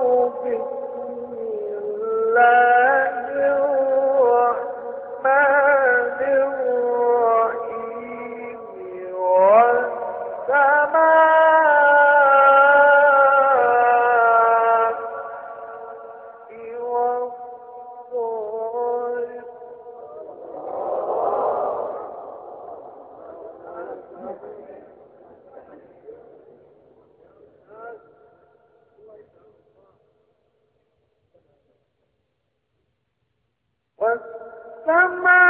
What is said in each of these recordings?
بالصبر فما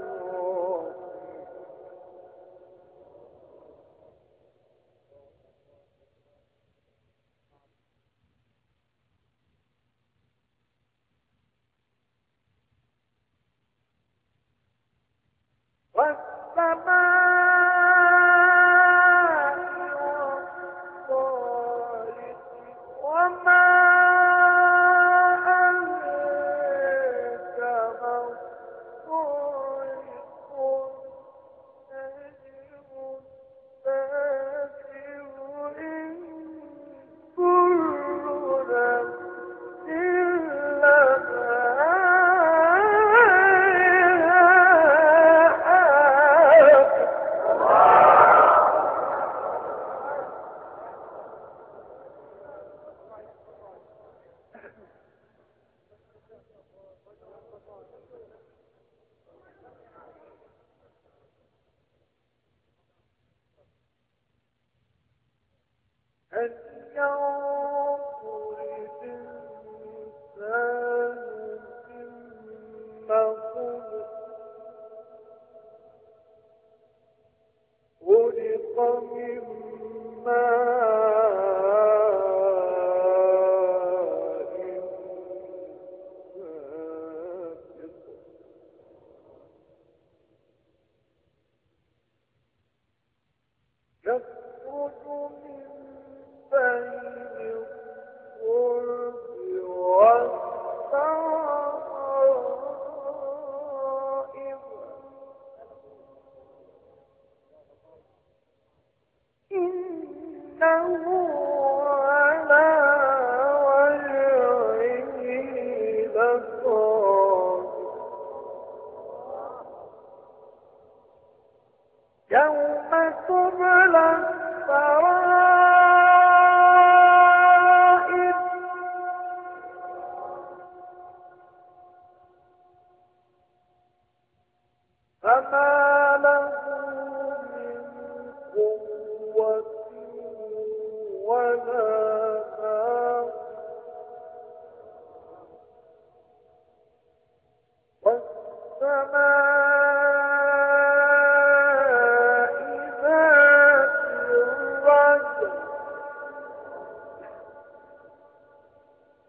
مخلوق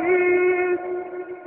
وأتيك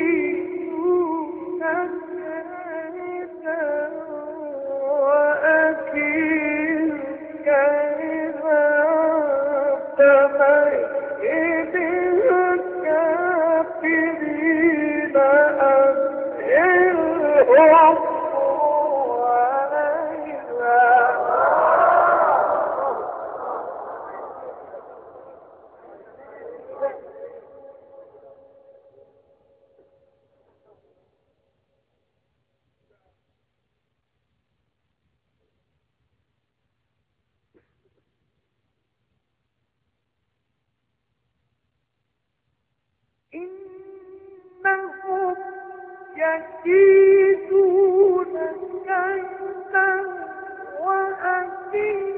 Oh! إنهم يكيدون كيدا وأكيد